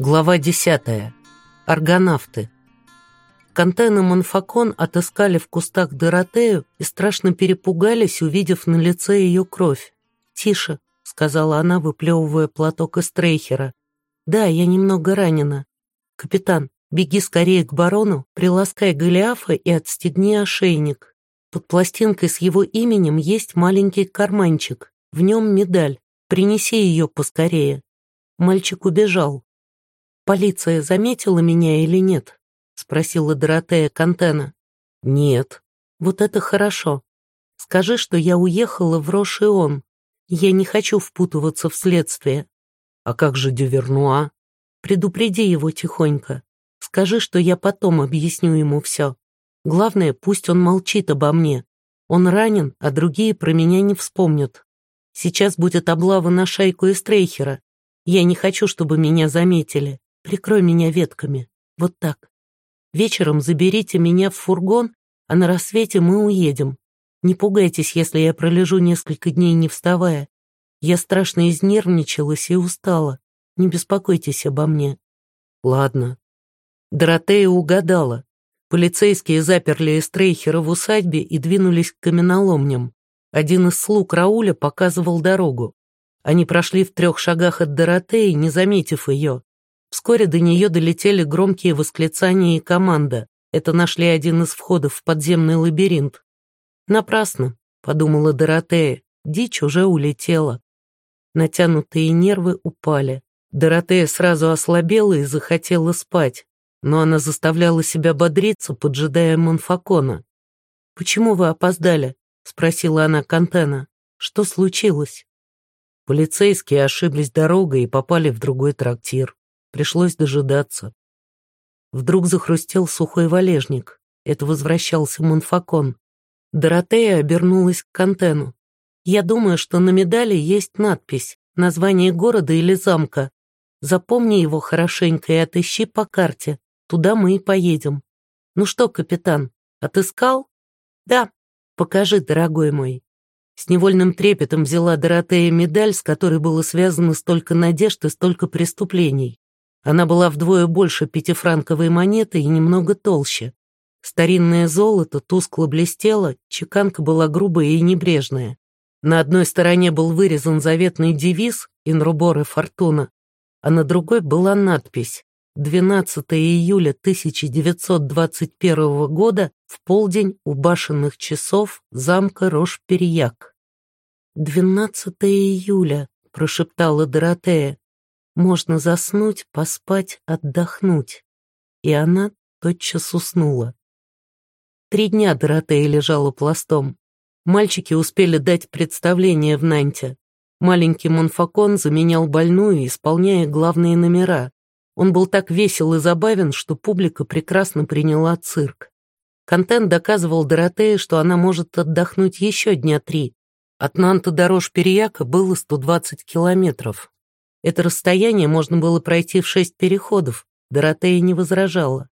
Глава 10. Аргонавты. Кантен и Монфакон отыскали в кустах Доротею и страшно перепугались, увидев на лице ее кровь. «Тише», — сказала она, выплевывая платок из трейхера. «Да, я немного ранена. Капитан, беги скорее к барону, приласкай Голиафа и отстегни ошейник. Под пластинкой с его именем есть маленький карманчик, в нем медаль. Принеси ее поскорее». Мальчик убежал. «Полиция заметила меня или нет?» — спросила Доротея Кантена. «Нет». «Вот это хорошо. Скажи, что я уехала в Рошион. Я не хочу впутываться в следствие». «А как же Дювернуа?» «Предупреди его тихонько. Скажи, что я потом объясню ему все. Главное, пусть он молчит обо мне. Он ранен, а другие про меня не вспомнят. Сейчас будет облава на шайку из Трейхера. Я не хочу, чтобы меня заметили. Прикрой меня ветками. Вот так. Вечером заберите меня в фургон, а на рассвете мы уедем. Не пугайтесь, если я пролежу несколько дней, не вставая. Я страшно изнервничалась и устала. Не беспокойтесь обо мне. Ладно. Доротея угадала. Полицейские заперли Эстрейхера в усадьбе и двинулись к каменоломням. Один из слуг Рауля показывал дорогу. Они прошли в трех шагах от Доротеи, не заметив ее. Вскоре до нее долетели громкие восклицания и команда. Это нашли один из входов в подземный лабиринт. «Напрасно», — подумала Доротея, — «дичь уже улетела». Натянутые нервы упали. Доротея сразу ослабела и захотела спать, но она заставляла себя бодриться, поджидая Монфакона. «Почему вы опоздали?» — спросила она Кантена. «Что случилось?» Полицейские ошиблись дорогой и попали в другой трактир. Пришлось дожидаться. Вдруг захрустел сухой валежник. Это возвращался Монфакон. Доротея обернулась к Кантену. «Я думаю, что на медали есть надпись, название города или замка. Запомни его хорошенько и отыщи по карте. Туда мы и поедем. Ну что, капитан, отыскал? Да. Покажи, дорогой мой. С невольным трепетом взяла Доротея медаль, с которой было связано столько надежд и столько преступлений. Она была вдвое больше пятифранковой монеты и немного толще. Старинное золото тускло блестело, чеканка была грубая и небрежная. На одной стороне был вырезан заветный девиз «Инруборы Фортуна», а на другой была надпись «12 июля 1921 года в полдень у башенных часов замка Рош-Перьяк». «12 июля», — прошептала Доротея. Можно заснуть, поспать, отдохнуть. И она тотчас уснула. Три дня Доротея лежала пластом. Мальчики успели дать представление в Нанте. Маленький Монфакон заменял больную, исполняя главные номера. Он был так весел и забавен, что публика прекрасно приняла цирк. Контент доказывал Доротее, что она может отдохнуть еще дня три. От Нанта до Рош-Перияка было 120 километров. Это расстояние можно было пройти в шесть переходов. Доротея не возражала.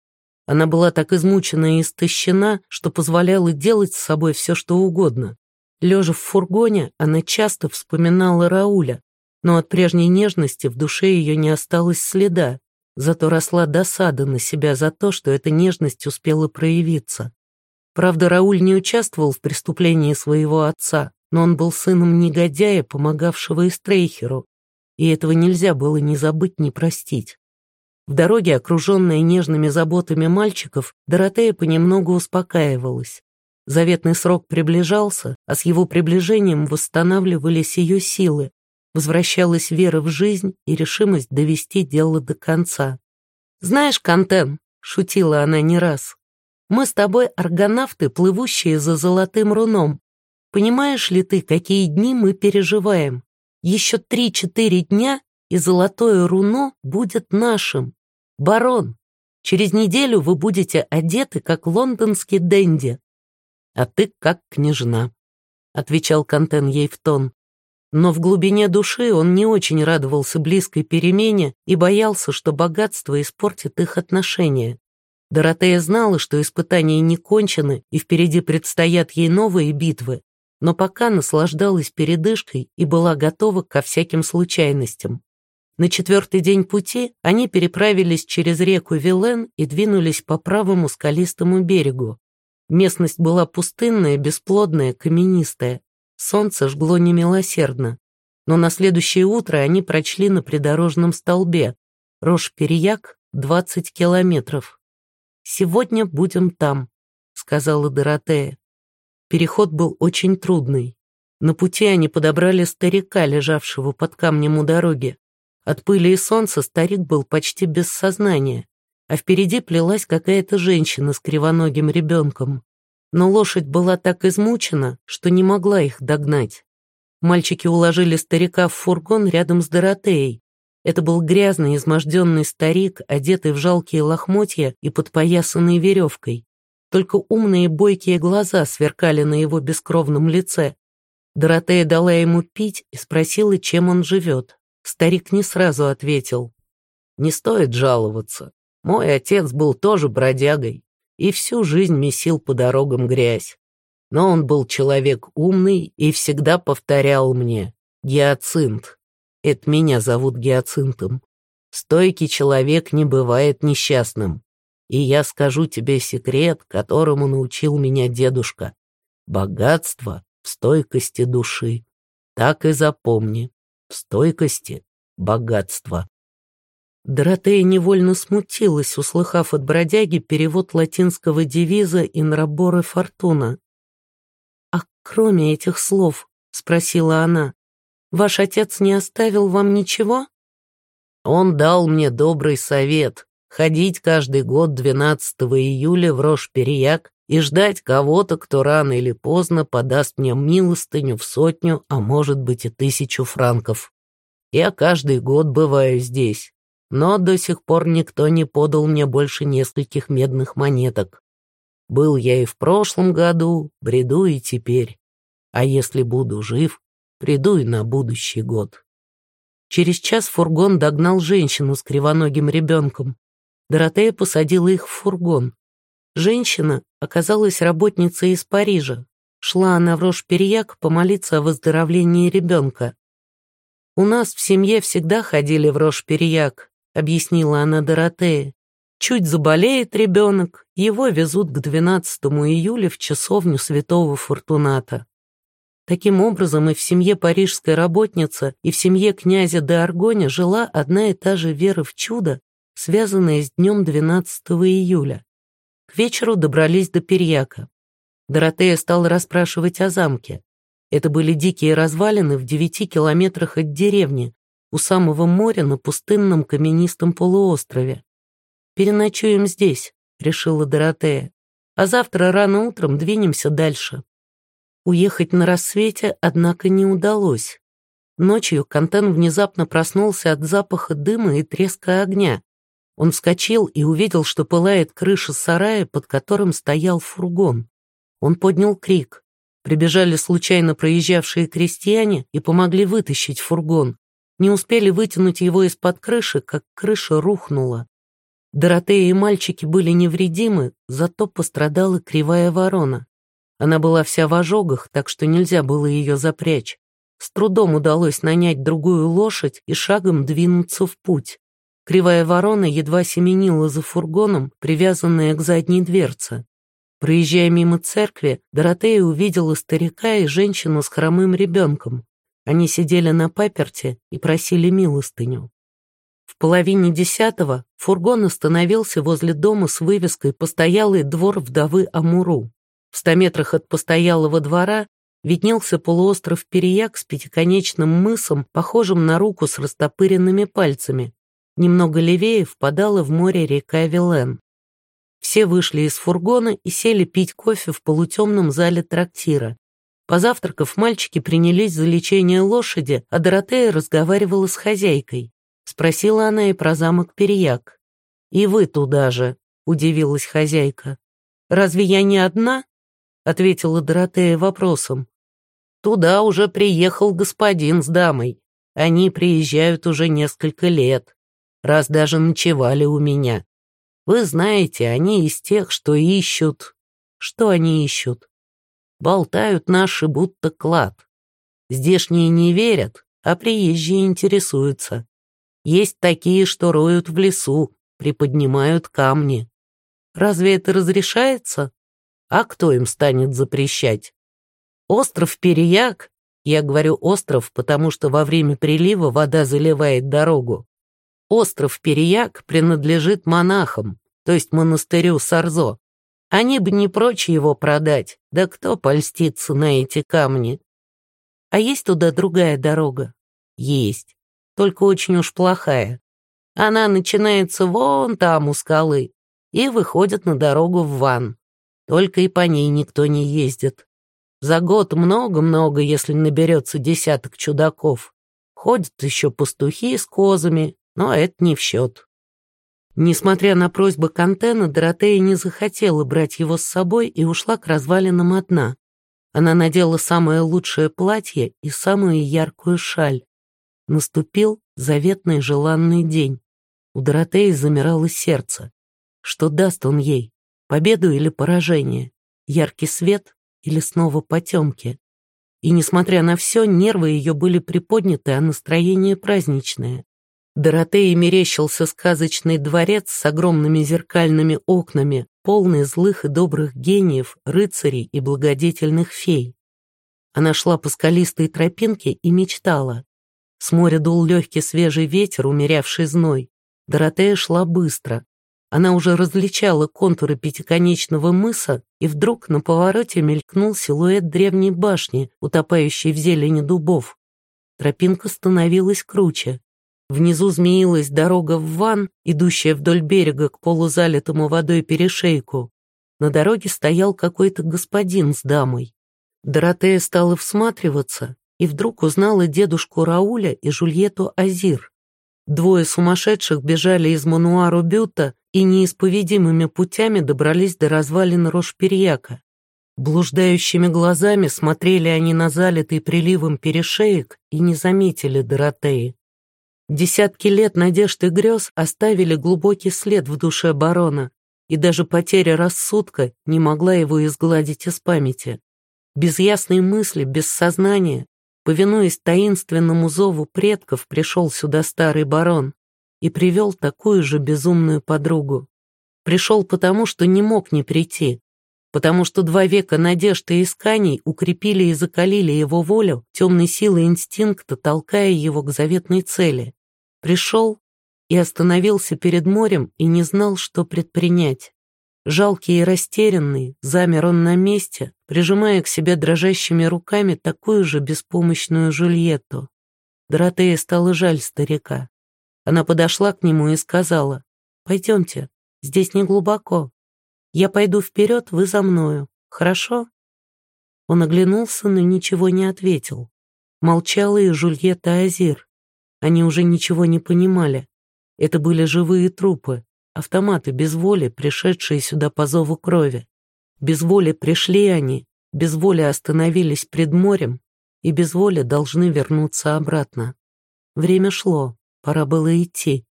Она была так измучена и истощена, что позволяла делать с собой все, что угодно. Лежа в фургоне, она часто вспоминала Рауля, но от прежней нежности в душе ее не осталось следа, зато росла досада на себя за то, что эта нежность успела проявиться. Правда, Рауль не участвовал в преступлении своего отца, но он был сыном негодяя, помогавшего Эстрейхеру, и этого нельзя было ни забыть, ни простить. В дороге, окруженная нежными заботами мальчиков, Доротея понемногу успокаивалась. Заветный срок приближался, а с его приближением восстанавливались ее силы, возвращалась вера в жизнь и решимость довести дело до конца. «Знаешь, Кантен», — шутила она не раз, — «мы с тобой аргонавты, плывущие за золотым руном. Понимаешь ли ты, какие дни мы переживаем? Еще три-четыре дня, и золотое руно будет нашим. Барон, через неделю вы будете одеты, как лондонский денди. А ты как княжна, — отвечал Кантен ей в тон. Но в глубине души он не очень радовался близкой перемене и боялся, что богатство испортит их отношения. Доротея знала, что испытания не кончены, и впереди предстоят ей новые битвы, но пока наслаждалась передышкой и была готова ко всяким случайностям. На четвертый день пути они переправились через реку Вилен и двинулись по правому скалистому берегу. Местность была пустынная, бесплодная, каменистая. Солнце жгло немилосердно. Но на следующее утро они прочли на придорожном столбе. Рожь-Переяк, 20 километров. «Сегодня будем там», — сказала Доротея. Переход был очень трудный. На пути они подобрали старика, лежавшего под камнем у дороги. От пыли и солнца старик был почти без сознания а впереди плелась какая-то женщина с кривоногим ребенком. Но лошадь была так измучена, что не могла их догнать. Мальчики уложили старика в фургон рядом с Доротеей. Это был грязный, изможденный старик, одетый в жалкие лохмотья и подпоясанный веревкой. Только умные бойкие глаза сверкали на его бескровном лице. Доротея дала ему пить и спросила, чем он живет. Старик не сразу ответил. «Не стоит жаловаться. Мой отец был тоже бродягой и всю жизнь месил по дорогам грязь. Но он был человек умный и всегда повторял мне «Гиацинт». Это меня зовут Гиацинтом. Стойкий человек не бывает несчастным. И я скажу тебе секрет, которому научил меня дедушка. Богатство в стойкости души. Так и запомни. В стойкости богатство. Доротея невольно смутилась, услыхав от бродяги перевод латинского девиза «Инраборе фортуна». «А кроме этих слов?» — спросила она. «Ваш отец не оставил вам ничего?» «Он дал мне добрый совет — ходить каждый год 12 июля в Рожь-Переяк и ждать кого-то, кто рано или поздно подаст мне милостыню в сотню, а может быть и тысячу франков. Я каждый год бываю здесь» но до сих пор никто не подал мне больше нескольких медных монеток. Был я и в прошлом году, бреду и теперь. А если буду жив, приду и на будущий год. Через час фургон догнал женщину с кривоногим ребенком. Доротея посадила их в фургон. Женщина оказалась работницей из Парижа. Шла она в Рош-Перьяк помолиться о выздоровлении ребенка. У нас в семье всегда ходили в Рош-Перьяк, объяснила она Доротее. Чуть заболеет ребенок, его везут к 12 июля в часовню святого Фортуната. Таким образом, и в семье парижской работницы, и в семье князя де Аргоня жила одна и та же вера в чудо, связанная с днем 12 июля. К вечеру добрались до Перьяка. Доротея стала расспрашивать о замке. Это были дикие развалины в девяти километрах от деревни, у самого моря на пустынном каменистом полуострове. «Переночуем здесь», — решила Доротея, «а завтра рано утром двинемся дальше». Уехать на рассвете, однако, не удалось. Ночью Кантен внезапно проснулся от запаха дыма и треска огня. Он вскочил и увидел, что пылает крыша сарая, под которым стоял фургон. Он поднял крик. Прибежали случайно проезжавшие крестьяне и помогли вытащить фургон. Не успели вытянуть его из-под крыши, как крыша рухнула. Доротея и мальчики были невредимы, зато пострадала кривая ворона. Она была вся в ожогах, так что нельзя было ее запрячь. С трудом удалось нанять другую лошадь и шагом двинуться в путь. Кривая ворона едва семенила за фургоном, привязанная к задней дверце. Проезжая мимо церкви, Доротея увидела старика и женщину с хромым ребенком. Они сидели на паперте и просили милостыню. В половине десятого фургон остановился возле дома с вывеской «Постоялый двор вдовы Амуру». В ста метрах от постоялого двора виднелся полуостров Переяк с пятиконечным мысом, похожим на руку с растопыренными пальцами. Немного левее впадала в море река Вилен. Все вышли из фургона и сели пить кофе в полутемном зале трактира. Позавтракав, мальчики принялись за лечение лошади, а Доротея разговаривала с хозяйкой. Спросила она и про замок Переяк. «И вы туда же», — удивилась хозяйка. «Разве я не одна?» — ответила Доротея вопросом. «Туда уже приехал господин с дамой. Они приезжают уже несколько лет, раз даже ночевали у меня. Вы знаете, они из тех, что ищут...» «Что они ищут?» Болтают наши, будто клад. Здешние не верят, а приезжие интересуются. Есть такие, что роют в лесу, приподнимают камни. Разве это разрешается? А кто им станет запрещать? Остров Переяк, я говорю остров, потому что во время прилива вода заливает дорогу. Остров Переяк принадлежит монахам, то есть монастырю Сарзо. Они бы не прочь его продать, да кто польстится на эти камни? А есть туда другая дорога? Есть, только очень уж плохая. Она начинается вон там у скалы и выходит на дорогу в Ван. Только и по ней никто не ездит. За год много-много, если наберется десяток чудаков. Ходят еще пастухи с козами, но это не в счет. Несмотря на просьбы Кантена, Доротея не захотела брать его с собой и ушла к развалинам одна. Она надела самое лучшее платье и самую яркую шаль. Наступил заветный желанный день. У Доротеи замирало сердце. Что даст он ей? Победу или поражение? Яркий свет или снова потемки? И, несмотря на все, нервы ее были приподняты, а настроение праздничное. Доротее мерещился сказочный дворец с огромными зеркальными окнами, полный злых и добрых гениев, рыцарей и благодетельных фей. Она шла по скалистой тропинке и мечтала. С моря дул легкий свежий ветер, умерявший зной. Доротея шла быстро. Она уже различала контуры пятиконечного мыса, и вдруг на повороте мелькнул силуэт древней башни, утопающей в зелени дубов. Тропинка становилась круче. Внизу змеилась дорога в ван, идущая вдоль берега к полузалитому водой перешейку. На дороге стоял какой-то господин с дамой. Доротея стала всматриваться и вдруг узнала дедушку Рауля и Жульету Азир. Двое сумасшедших бежали из Мануару Бюта и неисповедимыми путями добрались до развалин Рошперьяка. Блуждающими глазами смотрели они на залитый приливом перешеек и не заметили Доротеи. Десятки лет надежд и грез оставили глубокий след в душе барона, и даже потеря рассудка не могла его изгладить из памяти. Без ясной мысли, без сознания, повинуясь таинственному зову предков, пришел сюда старый барон и привел такую же безумную подругу. Пришел потому, что не мог не прийти, потому что два века надежд и исканий укрепили и закалили его волю темной силой инстинкта, толкая его к заветной цели. Пришел и остановился перед морем и не знал, что предпринять. Жалкий и растерянный, замер он на месте, прижимая к себе дрожащими руками такую же беспомощную Жульетту. Доротея стала жаль старика. Она подошла к нему и сказала, «Пойдемте, здесь не глубоко. Я пойду вперед, вы за мною. Хорошо?» Он оглянулся, но ничего не ответил. Молчала и Жульетта Азир. Они уже ничего не понимали. Это были живые трупы, автоматы без воли, пришедшие сюда по зову крови. Без воли пришли они, без воли остановились пред морем и без воли должны вернуться обратно. Время шло, пора было идти.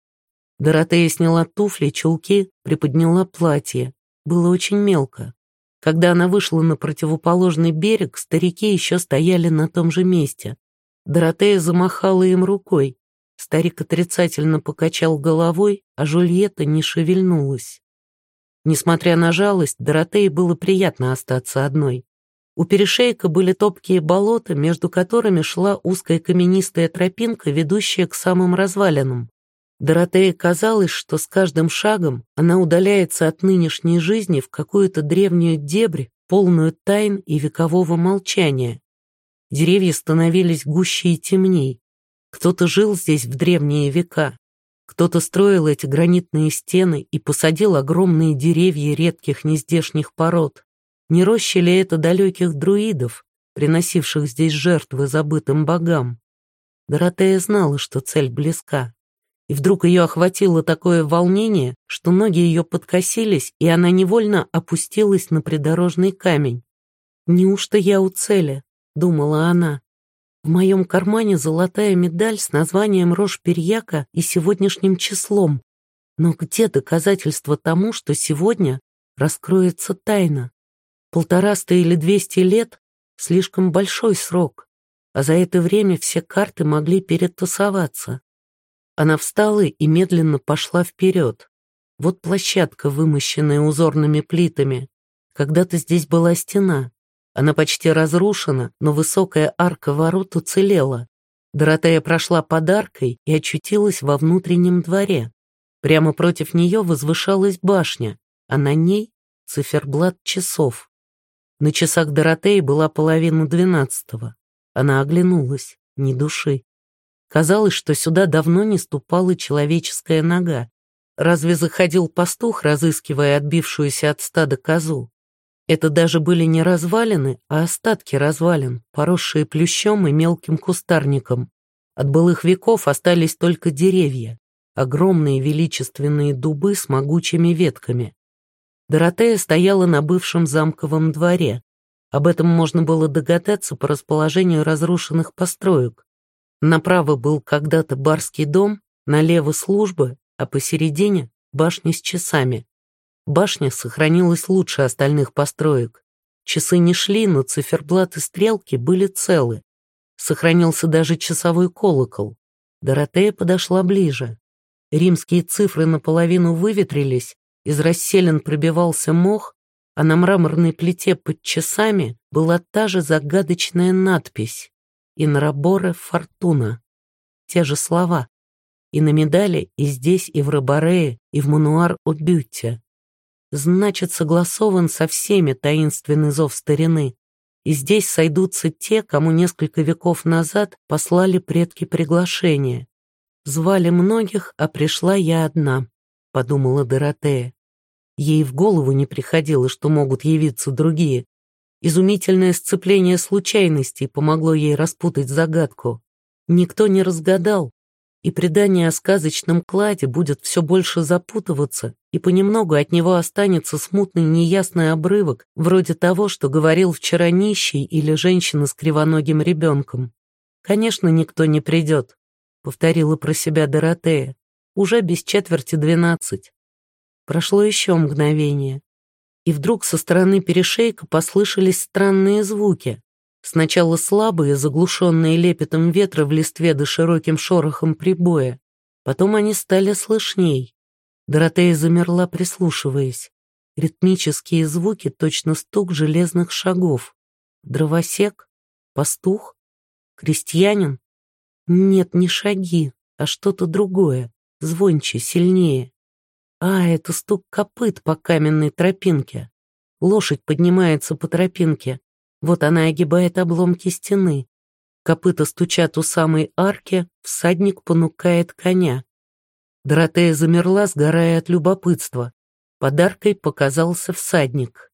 Доротея сняла туфли, чулки, приподняла платье. Было очень мелко. Когда она вышла на противоположный берег, старики еще стояли на том же месте. Доротея замахала им рукой. Старик отрицательно покачал головой, а Жульетта не шевельнулась. Несмотря на жалость, Доротее было приятно остаться одной. У перешейка были топкие болота, между которыми шла узкая каменистая тропинка, ведущая к самым развалинам. Доротее казалось, что с каждым шагом она удаляется от нынешней жизни в какую-то древнюю дебрь, полную тайн и векового молчания. Деревья становились гуще и темней. Кто-то жил здесь в древние века. Кто-то строил эти гранитные стены и посадил огромные деревья редких нездешних пород. Не рощи ли это далеких друидов, приносивших здесь жертвы забытым богам? Доротея знала, что цель близка. И вдруг ее охватило такое волнение, что ноги ее подкосились, и она невольно опустилась на придорожный камень. «Неужто я у цели?» — думала она. В моем кармане золотая медаль с названием Рожь-Перьяка и сегодняшним числом. Но где доказательства тому, что сегодня раскроется тайна? Полтораста или двести лет — слишком большой срок, а за это время все карты могли перетасоваться. Она встала и медленно пошла вперед. Вот площадка, вымощенная узорными плитами. Когда-то здесь была стена. Она почти разрушена, но высокая арка ворот уцелела. Доротея прошла подаркой и очутилась во внутреннем дворе. Прямо против нее возвышалась башня, а на ней циферблат часов. На часах Доротеи была половина двенадцатого. Она оглянулась, ни души. Казалось, что сюда давно не ступала человеческая нога. Разве заходил пастух, разыскивая отбившуюся от стада козу? Это даже были не развалины, а остатки развалин, поросшие плющом и мелким кустарником. От былых веков остались только деревья, огромные величественные дубы с могучими ветками. Доротея стояла на бывшем замковом дворе. Об этом можно было догадаться по расположению разрушенных построек. Направо был когда-то барский дом, налево службы, а посередине — башня с часами. Башня сохранилась лучше остальных построек. Часы не шли, но циферблаты стрелки были целы. Сохранился даже часовой колокол. Доротея подошла ближе. Римские цифры наполовину выветрились, из расселен пробивался мох, а на мраморной плите под часами была та же загадочная надпись «Инраборе Фортуна». Те же слова. И на медали, и здесь, и в Рабарее, и в мануар о Бютте. Значит, согласован со всеми таинственный зов старины. И здесь сойдутся те, кому несколько веков назад послали предки приглашение. Звали многих, а пришла я одна, подумала Доротея. Ей в голову не приходило, что могут явиться другие. Изумительное сцепление случайностей помогло ей распутать загадку. Никто не разгадал, и предание о сказочном кладе будет все больше запутываться, и понемногу от него останется смутный неясный обрывок, вроде того, что говорил вчера нищий или женщина с кривоногим ребенком. «Конечно, никто не придет», — повторила про себя Доротея. «Уже без четверти двенадцать». Прошло еще мгновение, и вдруг со стороны перешейка послышались странные звуки. Сначала слабые, заглушенные лепетом ветра в листве да широким шорохом прибоя. Потом они стали слышней. Доротея замерла, прислушиваясь. Ритмические звуки, точно стук железных шагов. Дровосек? Пастух? Крестьянин? Нет, не шаги, а что-то другое, звонче, сильнее. А, это стук копыт по каменной тропинке. Лошадь поднимается по тропинке, вот она огибает обломки стены. Копыта стучат у самой арки, всадник понукает коня. Доротея замерла, сгорая от любопытства. Подаркой показался всадник.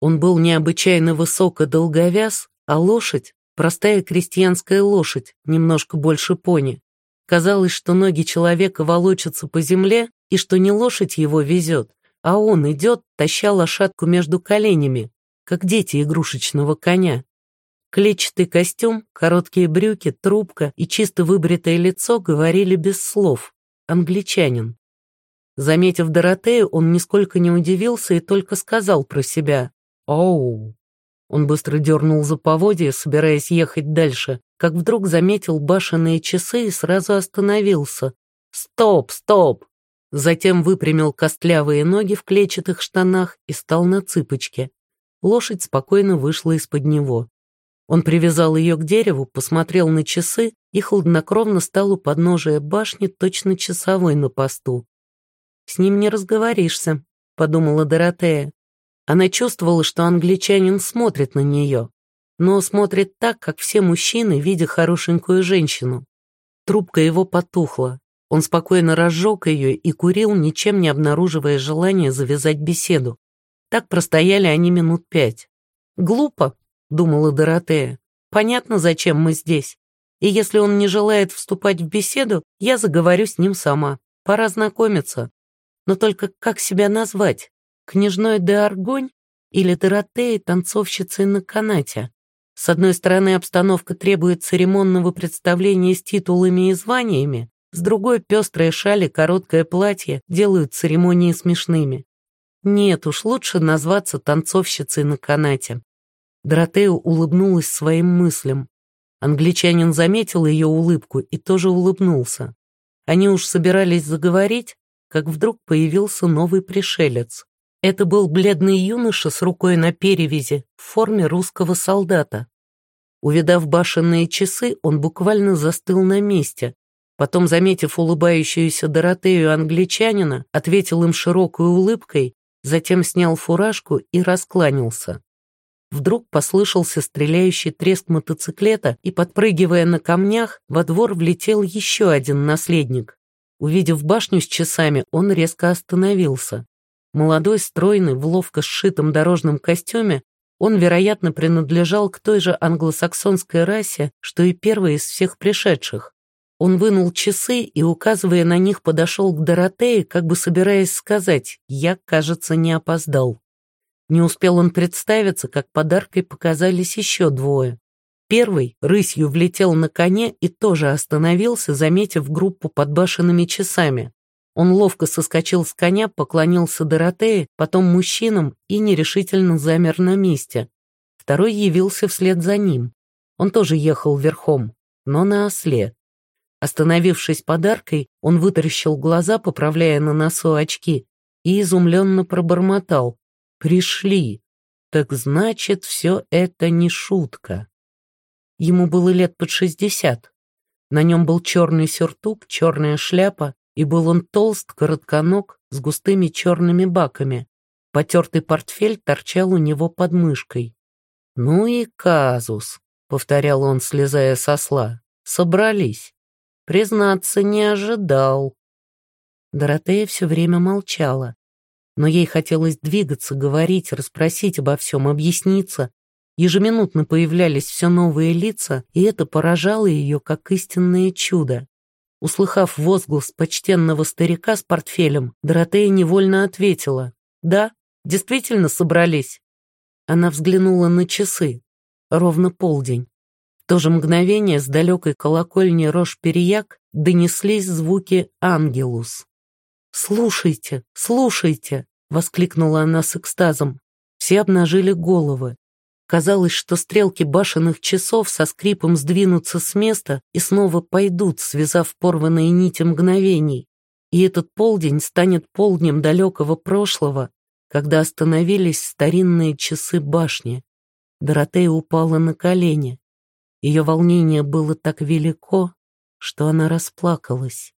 Он был необычайно высоко долговяз, а лошадь — простая крестьянская лошадь, немножко больше пони. Казалось, что ноги человека волочатся по земле, и что не лошадь его везет, а он идет, таща лошадку между коленями, как дети игрушечного коня. Клетчатый костюм, короткие брюки, трубка и чисто выбритое лицо говорили без слов. Англичанин. Заметив Доротею, он нисколько не удивился и только сказал про себя «Оу». Он быстро дернул за поводья, собираясь ехать дальше, как вдруг заметил башенные часы и сразу остановился. «Стоп, стоп!» Затем выпрямил костлявые ноги в клетчатых штанах и стал на цыпочке. Лошадь спокойно вышла из-под него. Он привязал ее к дереву, посмотрел на часы и хладнокровно стал у подножия башни точно часовой на посту. «С ним не разговоришься», — подумала Доротея. Она чувствовала, что англичанин смотрит на нее, но смотрит так, как все мужчины, видя хорошенькую женщину. Трубка его потухла. Он спокойно разжег ее и курил, ничем не обнаруживая желания завязать беседу. Так простояли они минут пять. «Глупо», — думала Доротея. «Понятно, зачем мы здесь. И если он не желает вступать в беседу, я заговорю с ним сама. Пора знакомиться. Но только как себя назвать? Княжной де Аргонь или Доротеей, танцовщицей на канате? С одной стороны, обстановка требует церемонного представления с титулами и званиями, с другой, пестрые шали, короткое платье делают церемонии смешными. Нет уж, лучше назваться танцовщицей на канате. Доротея улыбнулась своим мыслям. Англичанин заметил ее улыбку и тоже улыбнулся. Они уж собирались заговорить, как вдруг появился новый пришелец. Это был бледный юноша с рукой на перевязи в форме русского солдата. Увидав башенные часы, он буквально застыл на месте. Потом, заметив улыбающуюся Доротею англичанина, ответил им широкой улыбкой, затем снял фуражку и раскланялся. Вдруг послышался стреляющий треск мотоциклета, и, подпрыгивая на камнях, во двор влетел еще один наследник. Увидев башню с часами, он резко остановился. Молодой, стройный, в ловко сшитом дорожном костюме, он, вероятно, принадлежал к той же англосаксонской расе, что и первый из всех пришедших. Он вынул часы и, указывая на них, подошел к Доротее, как бы собираясь сказать «Я, кажется, не опоздал». Не успел он представиться, как подаркой показались еще двое. Первый рысью влетел на коне и тоже остановился, заметив группу под башенными часами. Он ловко соскочил с коня, поклонился Доротее, потом мужчинам и нерешительно замер на месте. Второй явился вслед за ним. Он тоже ехал верхом, но на осле. Остановившись подаркой, он вытаращил глаза, поправляя на носу очки, и изумленно пробормотал. «Пришли! Так значит, все это не шутка!» Ему было лет под шестьдесят. На нем был черный сюртук, черная шляпа, и был он толст, коротконог, с густыми черными баками. Потертый портфель торчал у него под мышкой. «Ну и казус», — повторял он, слезая со сла. «Собрались. Признаться, не ожидал». Доротея все время молчала. Но ей хотелось двигаться, говорить, расспросить обо всем, объясниться. Ежеминутно появлялись все новые лица, и это поражало ее как истинное чудо. Услыхав возглас почтенного старика с портфелем, Доротея невольно ответила. «Да, действительно собрались». Она взглянула на часы. Ровно полдень. То же мгновение с далекой колокольни Рош-Перияк донеслись звуки «Ангелус». «Слушайте, слушайте!» — воскликнула она с экстазом. Все обнажили головы. Казалось, что стрелки башенных часов со скрипом сдвинутся с места и снова пойдут, связав порванные нити мгновений. И этот полдень станет полднем далекого прошлого, когда остановились старинные часы башни. Доротея упала на колени. Ее волнение было так велико, что она расплакалась.